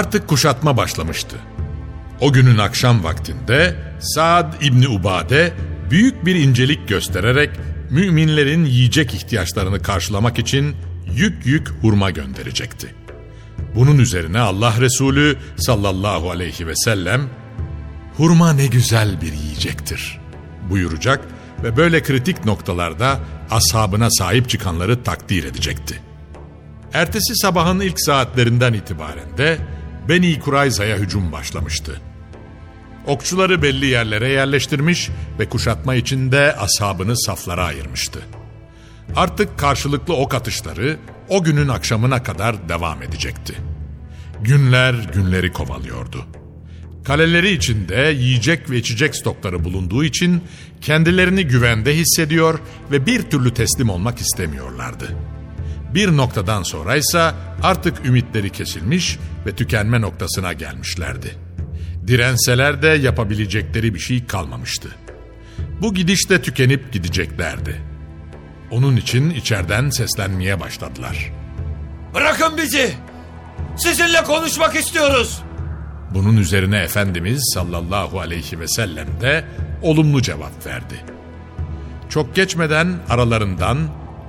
Artık kuşatma başlamıştı. O günün akşam vaktinde Saad İbni Ubade büyük bir incelik göstererek müminlerin yiyecek ihtiyaçlarını karşılamak için yük yük hurma gönderecekti. Bunun üzerine Allah Resulü sallallahu aleyhi ve sellem hurma ne güzel bir yiyecektir buyuracak ve böyle kritik noktalarda ashabına sahip çıkanları takdir edecekti. Ertesi sabahın ilk saatlerinden itibaren de Beni Kurayza'ya hücum başlamıştı. Okçuları belli yerlere yerleştirmiş ve kuşatma içinde ashabını saflara ayırmıştı. Artık karşılıklı ok atışları o günün akşamına kadar devam edecekti. Günler günleri kovalıyordu. Kaleleri içinde yiyecek ve içecek stokları bulunduğu için kendilerini güvende hissediyor ve bir türlü teslim olmak istemiyorlardı. Bir noktadan sonra ise artık ümitleri kesilmiş ve tükenme noktasına gelmişlerdi. Direnseler de yapabilecekleri bir şey kalmamıştı. Bu gidişte tükenip gideceklerdi. Onun için içeriden seslenmeye başladılar. Bırakın bizi! Sizinle konuşmak istiyoruz! Bunun üzerine Efendimiz sallallahu aleyhi ve sellem de olumlu cevap verdi. Çok geçmeden aralarından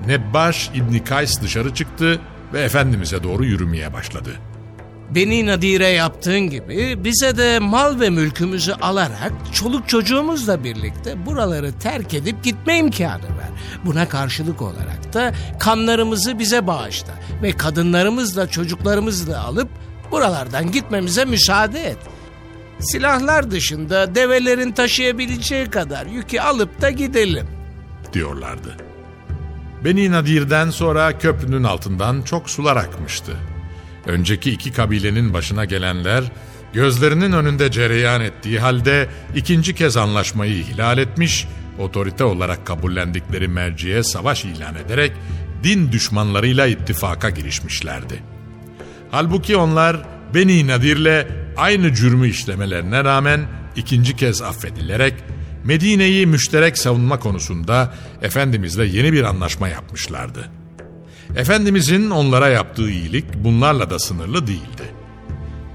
Nebbaş İbni Kays dışarı çıktı ve Efendimiz'e doğru yürümeye başladı. Beni Nadire yaptığın gibi bize de mal ve mülkümüzü alarak çoluk çocuğumuzla birlikte buraları terk edip gitme imkanı ver. Buna karşılık olarak da kanlarımızı bize bağışla ve kadınlarımızla çocuklarımızla alıp buralardan gitmemize müsaade et. Silahlar dışında develerin taşıyabileceği kadar yükü alıp da gidelim. diyorlardı. Beni Nadir'den sonra köprünün altından çok sular akmıştı. Önceki iki kabilenin başına gelenler gözlerinin önünde cereyan ettiği halde ikinci kez anlaşmayı ihlal etmiş, otorite olarak kabullendikleri merciye savaş ilan ederek din düşmanlarıyla ittifaka girişmişlerdi. Halbuki onlar Beni Nadir'le aynı cürmü işlemelerine rağmen ikinci kez affedilerek Medine'yi müşterek savunma konusunda Efendimizle yeni bir anlaşma yapmışlardı. Efendimizin onlara yaptığı iyilik bunlarla da sınırlı değildi.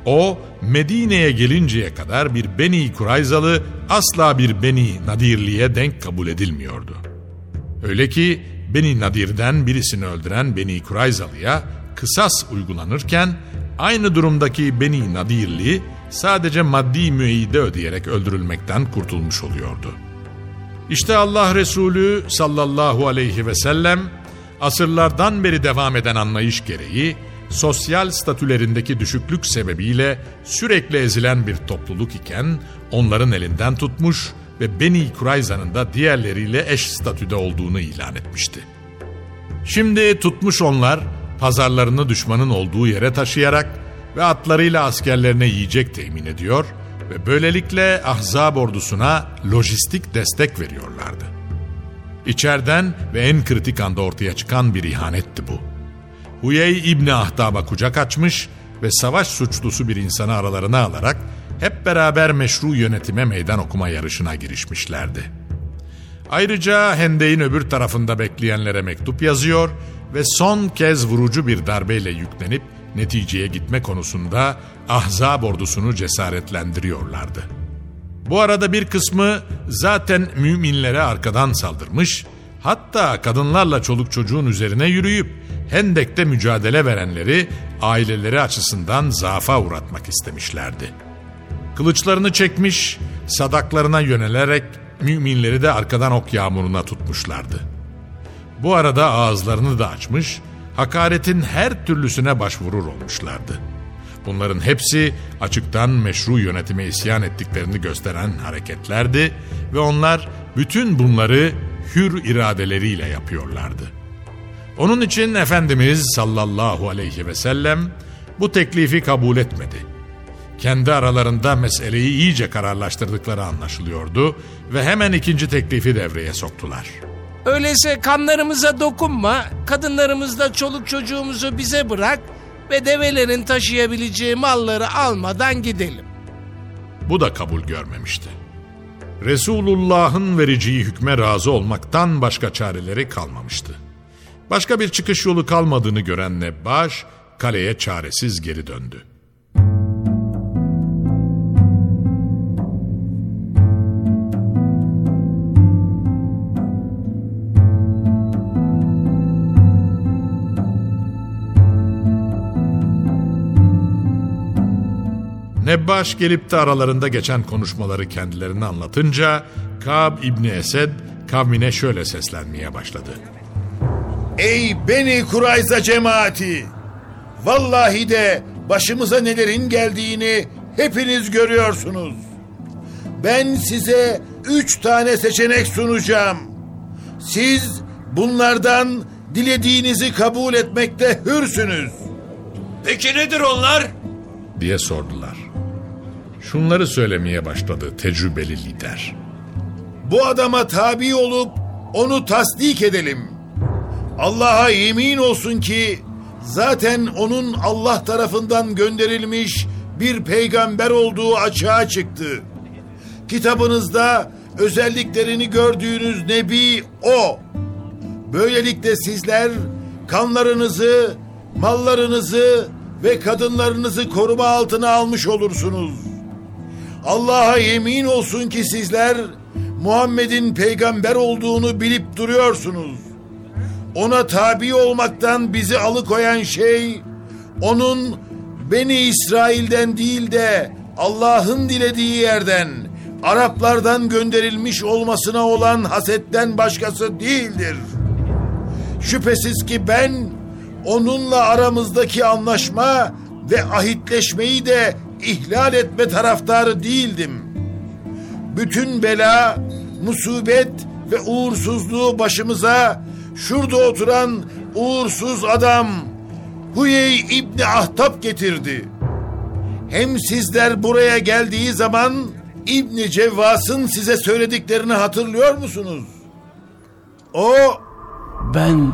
O Medine'ye gelinceye kadar bir Beni Kurayzalı asla bir Beni Nadirli'ye denk kabul edilmiyordu. Öyle ki Beni Nadir'den birisini öldüren Beni Kurayzalı'ya kısas uygulanırken aynı durumdaki Beni Nadirli sadece maddi müeyyide ödeyerek öldürülmekten kurtulmuş oluyordu. İşte Allah Resulü sallallahu aleyhi ve sellem asırlardan beri devam eden anlayış gereği sosyal statülerindeki düşüklük sebebiyle sürekli ezilen bir topluluk iken onların elinden tutmuş ve Beni Kurayza'nın da diğerleriyle eş statüde olduğunu ilan etmişti. Şimdi tutmuş onlar pazarlarını düşmanın olduğu yere taşıyarak ve atlarıyla askerlerine yiyecek temin ediyor ve böylelikle Ahzab ordusuna lojistik destek veriyorlardı. İçeriden ve en kritik anda ortaya çıkan bir ihanetti bu. Huyey İbni Ahtab'a kucak açmış ve savaş suçlusu bir insanı aralarına alarak hep beraber meşru yönetime meydan okuma yarışına girişmişlerdi. Ayrıca Hendek'in öbür tarafında bekleyenlere mektup yazıyor ve son kez vurucu bir darbeyle yüklenip neticeye gitme konusunda Ahzab ordusunu cesaretlendiriyorlardı. Bu arada bir kısmı zaten müminlere arkadan saldırmış, hatta kadınlarla çoluk çocuğun üzerine yürüyüp Hendek'te mücadele verenleri aileleri açısından zaafa uğratmak istemişlerdi. Kılıçlarını çekmiş, sadaklarına yönelerek müminleri de arkadan ok yağmuruna tutmuşlardı. Bu arada ağızlarını da açmış, hakaretin her türlüsüne başvurur olmuşlardı. Bunların hepsi açıktan meşru yönetime isyan ettiklerini gösteren hareketlerdi ve onlar bütün bunları hür iradeleriyle yapıyorlardı. Onun için Efendimiz sallallahu aleyhi ve sellem bu teklifi kabul etmedi. Kendi aralarında meseleyi iyice kararlaştırdıkları anlaşılıyordu ve hemen ikinci teklifi devreye soktular. Öyleyse kanlarımıza dokunma, kadınlarımızla çoluk çocuğumuzu bize bırak ve develerin taşıyabileceği malları almadan gidelim. Bu da kabul görmemişti. Resulullah'ın vereceği hükme razı olmaktan başka çareleri kalmamıştı. Başka bir çıkış yolu kalmadığını gören Nebbaş kaleye çaresiz geri döndü. Nebbaş gelip de aralarında geçen konuşmaları kendilerine anlatınca Kab İbni Esed kavmine şöyle seslenmeye başladı. Ey Beni Kurayza cemaati! Vallahi de başımıza nelerin geldiğini hepiniz görüyorsunuz. Ben size üç tane seçenek sunacağım. Siz bunlardan dilediğinizi kabul etmekte hürsünüz. Peki nedir onlar? diye sordular. Şunları söylemeye başladı tecrübeli lider. Bu adama tabi olup onu tasdik edelim. Allah'a yemin olsun ki zaten onun Allah tarafından gönderilmiş bir peygamber olduğu açığa çıktı. Kitabınızda özelliklerini gördüğünüz nebi o. Böylelikle sizler kanlarınızı, mallarınızı ve kadınlarınızı koruma altına almış olursunuz. Allah'a yemin olsun ki sizler Muhammed'in peygamber olduğunu bilip duruyorsunuz. Ona tabi olmaktan bizi alıkoyan şey onun Beni İsrail'den değil de Allah'ın dilediği yerden Araplardan gönderilmiş olmasına olan hasetten başkası değildir. Şüphesiz ki ben onunla aramızdaki anlaşma ve ahitleşmeyi de ihlal etme taraftarı değildim. Bütün bela, musibet ve uğursuzluğu başımıza şurada oturan uğursuz adam Huyey İbni Ahtap getirdi. Hem sizler buraya geldiği zaman İbni Cevvas'ın size söylediklerini hatırlıyor musunuz? O Ben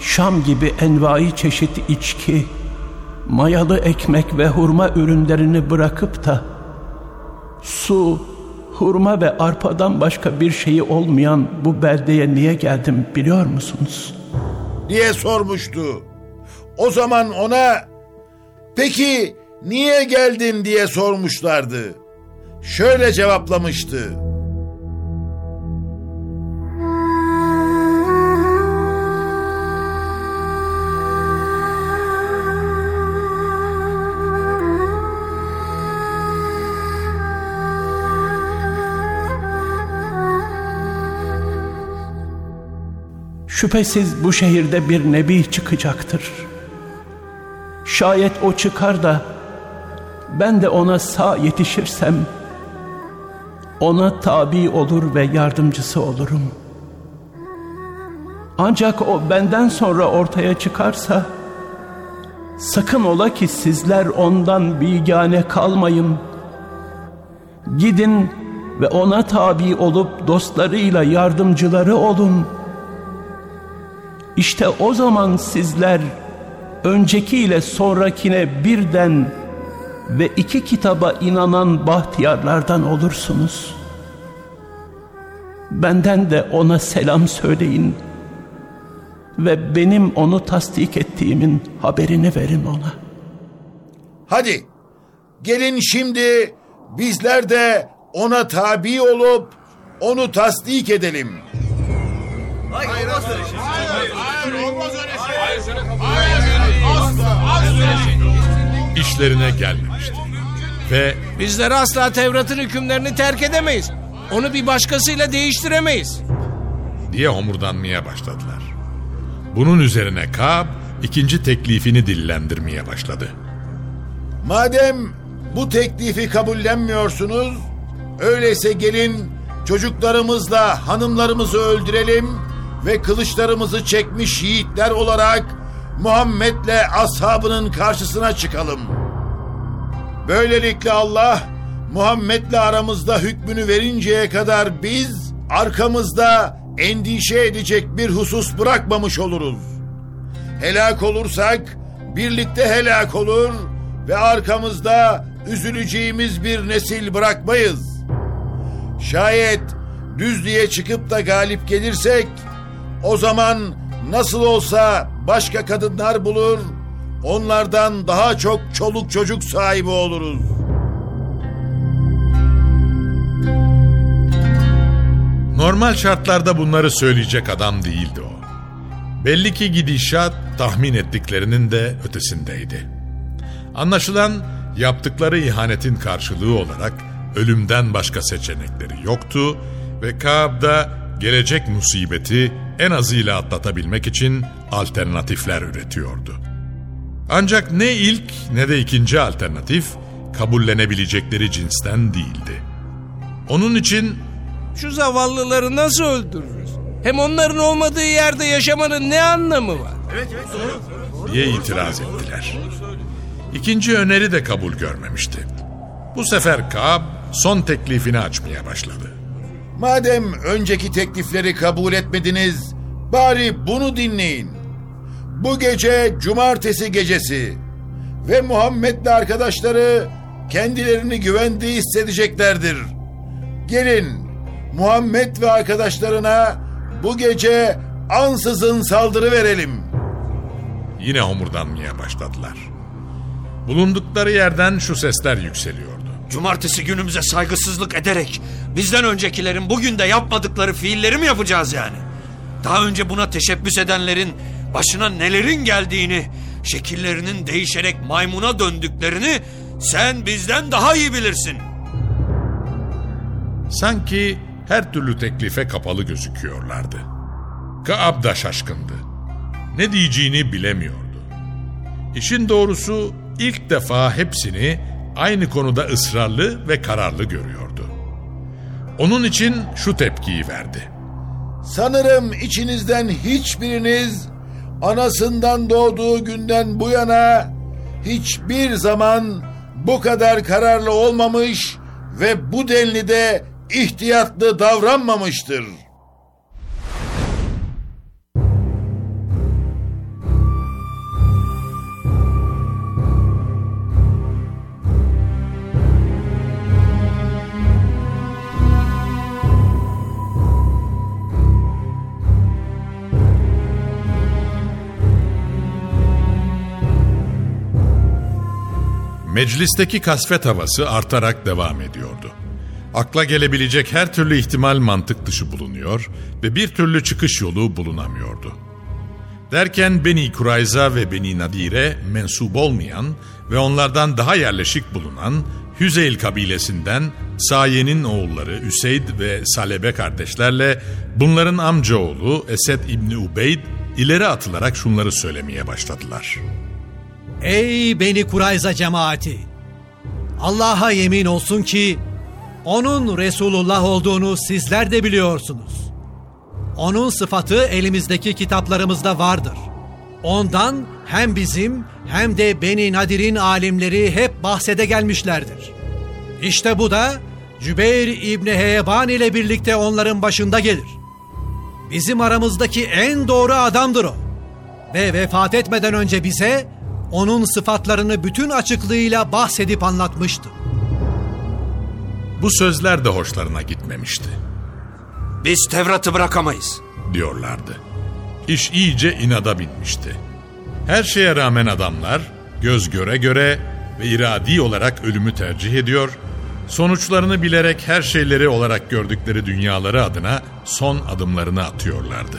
Şam gibi envai çeşit içki, mayalı ekmek ve hurma ürünlerini bırakıp da su, hurma ve arpadan başka bir şeyi olmayan bu beldeye niye geldim biliyor musunuz? diye sormuştu. O zaman ona peki niye geldin diye sormuşlardı. Şöyle cevaplamıştı. Şüphesiz bu şehirde bir nebi çıkacaktır. Şayet o çıkar da ben de ona sağ yetişirsem ona tabi olur ve yardımcısı olurum. Ancak o benden sonra ortaya çıkarsa sakın ola ki sizler ondan bigane kalmayın. Gidin ve ona tabi olup dostlarıyla yardımcıları olun.'' İşte o zaman sizler önceki ile sonrakine birden ve iki kitaba inanan bahtiyarlardan olursunuz. Benden de ona selam söyleyin ve benim onu tasdik ettiğimin haberini verin ona. Hadi gelin şimdi bizler de ona tabi olup onu tasdik edelim. İşlerine gelmemişti. Ve Bizler asla Tevrat'ın hükümlerini terk edemeyiz. Onu bir başkasıyla değiştiremeyiz. diye homurdanmaya başladılar. Bunun üzerine Kab ikinci teklifini dillendirmeye başladı. Madem bu teklifi kabullenmiyorsunuz, öyleyse gelin çocuklarımızla hanımlarımızı öldürelim ve kılıçlarımızı çekmiş yiğitler olarak Muhammed'le ashabının karşısına çıkalım. Böylelikle Allah Muhammed'le aramızda hükmünü verinceye kadar biz arkamızda endişe edecek bir husus bırakmamış oluruz. Helak olursak birlikte helak olur ve arkamızda üzüleceğimiz bir nesil bırakmayız. Şayet düzlüğe çıkıp da galip gelirsek o zaman nasıl olsa başka kadınlar bulur, onlardan daha çok çoluk çocuk sahibi oluruz. Normal şartlarda bunları söyleyecek adam değildi o. Belli ki gidişat tahmin ettiklerinin de ötesindeydi. Anlaşılan yaptıkları ihanetin karşılığı olarak ölümden başka seçenekleri yoktu ve Kaab da gelecek musibeti en azıyla atlatabilmek için alternatifler üretiyordu. Ancak ne ilk ne de ikinci alternatif kabullenebilecekleri cinsten değildi. Onun için Şu zavallıları nasıl öldürürüz? Hem onların olmadığı yerde yaşamanın ne anlamı var? diye itiraz ettiler. İkinci öneri de kabul görmemişti. Bu sefer Kaab son teklifini açmaya başladı. Madem önceki teklifleri kabul etmediniz, bari bunu dinleyin. Bu gece cumartesi gecesi ve Muhammed'le arkadaşları kendilerini güvende hissedeceklerdir. Gelin Muhammed ve arkadaşlarına bu gece ansızın saldırı verelim. Yine homurdanmaya başladılar. Bulundukları yerden şu sesler yükseliyordu. Cumartesi günümüze saygısızlık ederek bizden öncekilerin bugün de yapmadıkları fiilleri mi yapacağız yani? Daha önce buna teşebbüs edenlerin başına nelerin geldiğini, şekillerinin değişerek maymuna döndüklerini sen bizden daha iyi bilirsin. Sanki her türlü teklife kapalı gözüküyorlardı. Kaab da şaşkındı. Ne diyeceğini bilemiyordu. İşin doğrusu ilk defa hepsini aynı konuda ısrarlı ve kararlı görüyordu. Onun için şu tepkiyi verdi. Sanırım içinizden hiçbiriniz anasından doğduğu günden bu yana hiçbir zaman bu kadar kararlı olmamış ve bu denli de ihtiyatlı davranmamıştır. Meclisteki kasvet havası artarak devam ediyordu. Akla gelebilecek her türlü ihtimal mantık dışı bulunuyor ve bir türlü çıkış yolu bulunamıyordu. Derken Beni Kurayza ve Beni Nadire mensup olmayan ve onlardan daha yerleşik bulunan Hüzeyl kabilesinden Saye'nin oğulları Üseyd ve Salebe kardeşlerle bunların amcaoğlu Esed İbni Ubeyd ileri atılarak şunları söylemeye başladılar. Ey Beni Kurayza cemaati! Allah'a yemin olsun ki onun Resulullah olduğunu sizler de biliyorsunuz. Onun sıfatı elimizdeki kitaplarımızda vardır. Ondan hem bizim hem de Beni Nadir'in alimleri hep bahsede gelmişlerdir. İşte bu da Cübeyr İbni Heyeban ile birlikte onların başında gelir. Bizim aramızdaki en doğru adamdır o. ve vefat etmeden önce bize onun sıfatlarını bütün açıklığıyla bahsedip anlatmıştı. Bu sözler de hoşlarına gitmemişti. Biz Tevrat'ı bırakamayız. diyorlardı. İş iyice inada binmişti. Her şeye rağmen adamlar göz göre göre ve iradi olarak ölümü tercih ediyor, sonuçlarını bilerek her şeyleri olarak gördükleri dünyaları adına son adımlarını atıyorlardı.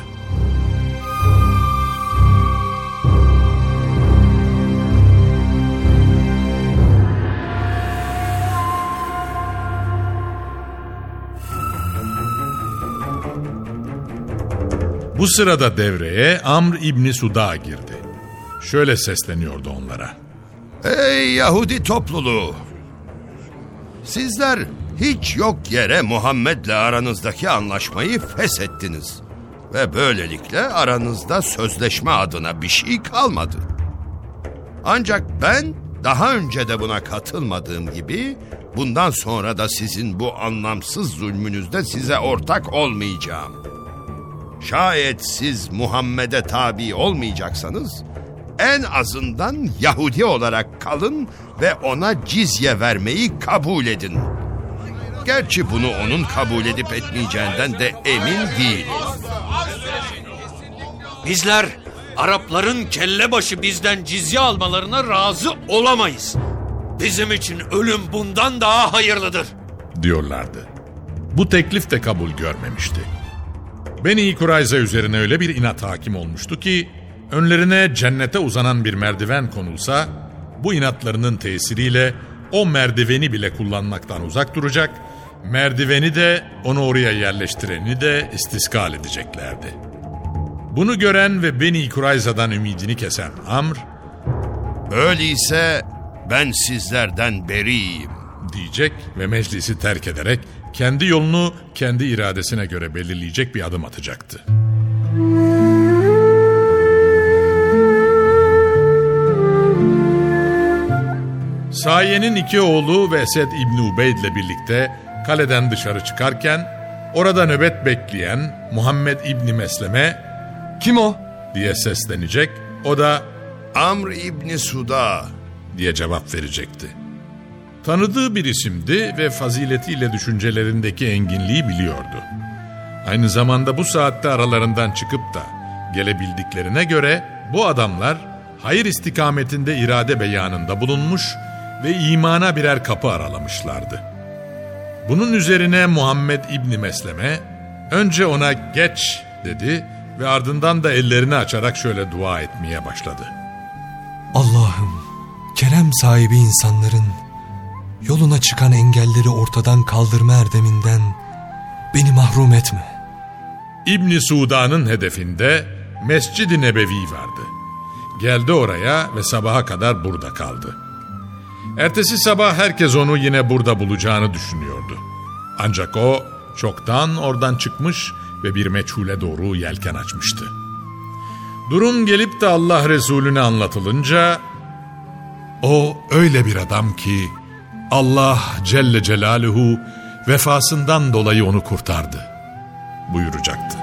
Bu sırada devreye Amr İbni Suda girdi. Şöyle sesleniyordu onlara. Ey Yahudi topluluğu! Sizler hiç yok yere Muhammed'le aranızdaki anlaşmayı feshettiniz. Ve böylelikle aranızda sözleşme adına bir şey kalmadı. Ancak ben daha önce de buna katılmadığım gibi bundan sonra da sizin bu anlamsız zulmünüzde size ortak olmayacağım. Şayet siz Muhammed'e tabi olmayacaksanız en azından Yahudi olarak kalın ve ona cizye vermeyi kabul edin. Gerçi bunu onun kabul edip etmeyeceğinden de emin değilim. Bizler Arapların kelle başı bizden cizye almalarına razı olamayız. Bizim için ölüm bundan daha hayırlıdır. diyorlardı. Bu teklif de kabul görmemişti. Beni Kurayza üzerine öyle bir inat hakim olmuştu ki önlerine cennete uzanan bir merdiven konulsa bu inatlarının tesiriyle o merdiveni bile kullanmaktan uzak duracak, merdiveni de onu oraya yerleştireni de istiskal edeceklerdi. Bunu gören ve Beni Kurayza'dan ümidini kesen Amr Öyleyse ben sizlerden beriyim. diyecek ve meclisi terk ederek kendi yolunu kendi iradesine göre belirleyecek bir adım atacaktı. Saye'nin iki oğlu ve Esed İbni Ubeyd ile birlikte kaleden dışarı çıkarken orada nöbet bekleyen Muhammed İbni Mesleme Kim o? diye seslenecek. O da Amr İbni Suda. diye cevap verecekti. Tanıdığı bir isimdi ve faziletiyle düşüncelerindeki enginliği biliyordu. Aynı zamanda bu saatte aralarından çıkıp da gelebildiklerine göre bu adamlar hayır istikametinde irade beyanında bulunmuş ve imana birer kapı aralamışlardı. Bunun üzerine Muhammed İbni Mesleme önce ona geç dedi ve ardından da ellerini açarak şöyle dua etmeye başladı. Allah'ım, kerem sahibi insanların yoluna çıkan engelleri ortadan kaldırma erdeminden beni mahrum etme. İbni Sudan'ın hedefinde Mescid-i Nebevi vardı. Geldi oraya ve sabaha kadar burada kaldı. Ertesi sabah herkes onu yine burada bulacağını düşünüyordu. Ancak o çoktan oradan çıkmış ve bir meçhule doğru yelken açmıştı. Durum gelip de Allah Resulüne anlatılınca o öyle bir adam ki Allah Celle Celaluhu vefasından dolayı onu kurtardı buyuracaktı.